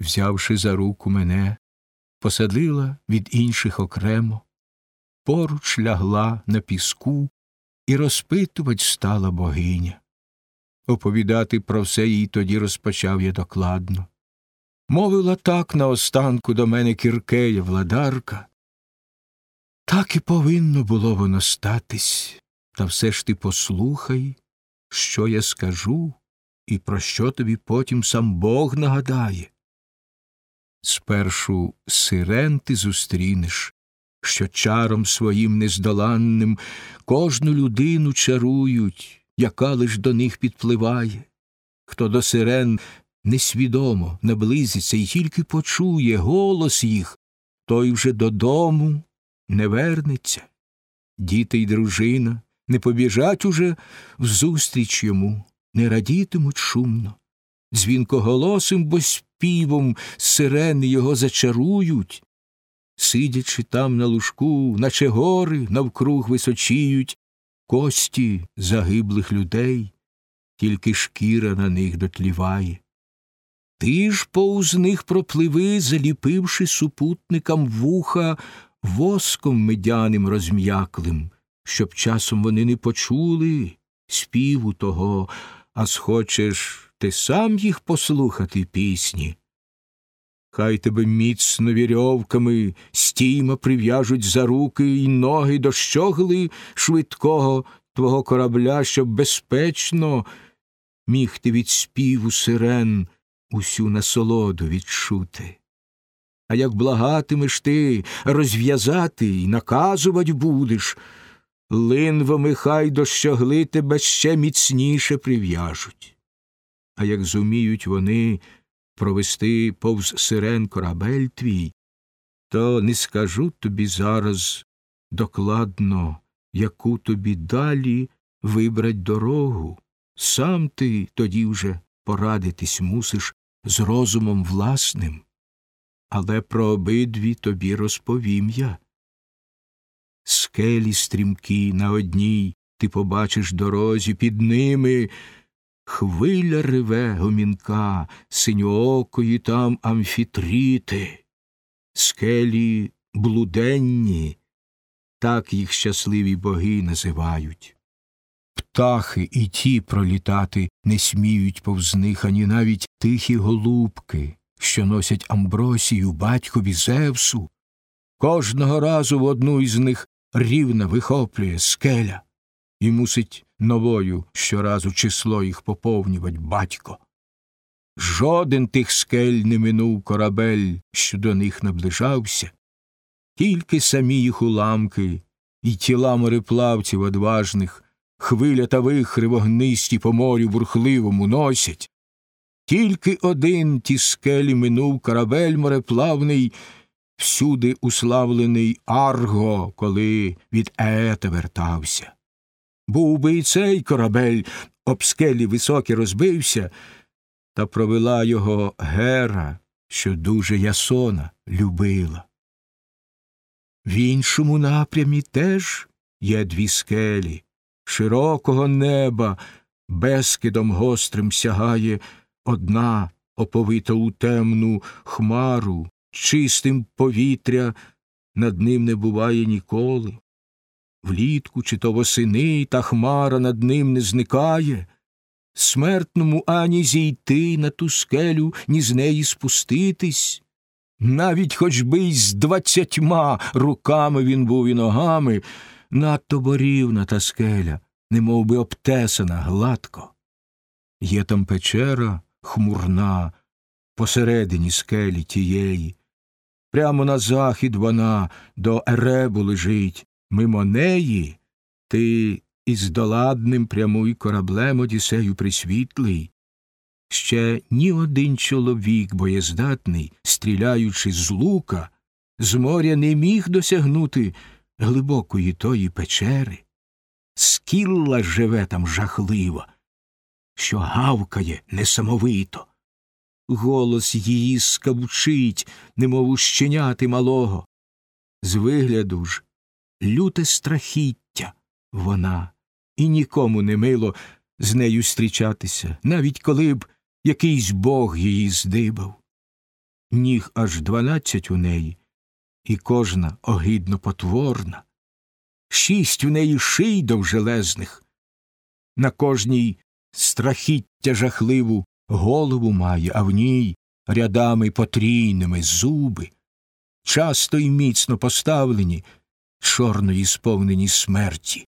взявши за руку мене, посадила від інших окремо, поруч лягла на піску і розпитувать стала богиня. Оповідати про все їй тоді розпочав я докладно. Мовила так наостанку до мене кіркея владарка. Так і повинно було воно статись, та все ж ти послухай, що я скажу і про що тобі потім сам Бог нагадає. Спершу сирен ти зустрінеш, що чаром своїм нездоланним кожну людину чарують, яка лиш до них підпливає. Хто до сирен несвідомо наблизиться і тільки почує голос їх, той вже додому не вернеться. Діти й дружина не побіжать уже взустріч йому, не радітимуть шумно. Дзвінкоголосим, бо співом сирени його зачарують, сидячи там на лужку, наче гори навкруг височіють кості загиблих людей, тільки шкіра на них дотліває. Ти ж повз них пропливи, заліпивши супутникам вуха воском медяним розм'яклим, щоб часом вони не почули співу того, а схочеш ти сам їх послухати пісні. Хай тебе міцно вірьовками стійма прив'яжуть за руки й ноги до щогли швидкого твого корабля, щоб безпечно міг ти від співу сирен усю насолоду відчути. А як благатимеш ти розв'язати й наказувать будеш, линвами хай до щогли тебе ще міцніше прив'яжуть. А як зуміють вони провести повз сирен корабель твій, то не скажу тобі зараз докладно, яку тобі далі вибрать дорогу. Сам ти тоді вже порадитись мусиш з розумом власним, але про обидві тобі розповім я. Скелі стрімкі на одній ти побачиш дорозі, під ними хвиля реве гомінка, синьоокої там амфітріти, скелі блуденні, так їх щасливі боги називають. Птахи і ті пролітати не сміють повз них, ані навіть тихі голубки, що носять амбросію батькові Зевсу. Кожного разу в одну із них рівна вихоплює скеля і мусить новою щоразу число їх поповнювать батько. Жоден тих скель не минув корабель, що до них наближався, тільки самі їх уламки і тіла мореплавців одважних хвиля та вихри вогнисті по морю бурхливому носять. Тільки один ті скелі минув корабель мореплавний, всюди уславлений Арго, коли від Еета вертався. Був би і цей корабель об скелі високі розбився, та провела його Гера, що дуже Ясона любила. В іншому напрямі теж є дві скелі, широкого неба безкидом гострим сягає одна оповита у темну хмару, чистим повітря над ним не буває ніколи. Влітку чи то восени та хмара над ним не зникає. Смертному ані зійти на ту скелю, ні з неї спуститись. Навіть хоч би й з двадцятьма руками він був і ногами, надто борівна та скеля, немов би обтесана гладко. Є там печера хмурна, посередині скелі тієї. Прямо на захід вона до Еребу лежить, мимо неї ти із доладним прямуй кораблем Одіссею присвітлий. Ще ні один чоловік боєздатний, стріляючи з лука, з моря не міг досягнути глибокої тої печери. Скілла живе там жахлива, що гавкає несамовито. Голос її скавчить, немов у щеняти малого. З вигляду ж люте страхіття. Вона, і нікому не мило з нею зустрічатися, навіть коли б якийсь бог її здибав. ніг аж дванадцять у неї, і кожна огидно потворна, шість у неї ший довжелезних, на кожній страхіття жахливу голову має, а в ній рядами потрійними зуби, часто й міцно поставлені, чорної сповнені смерті.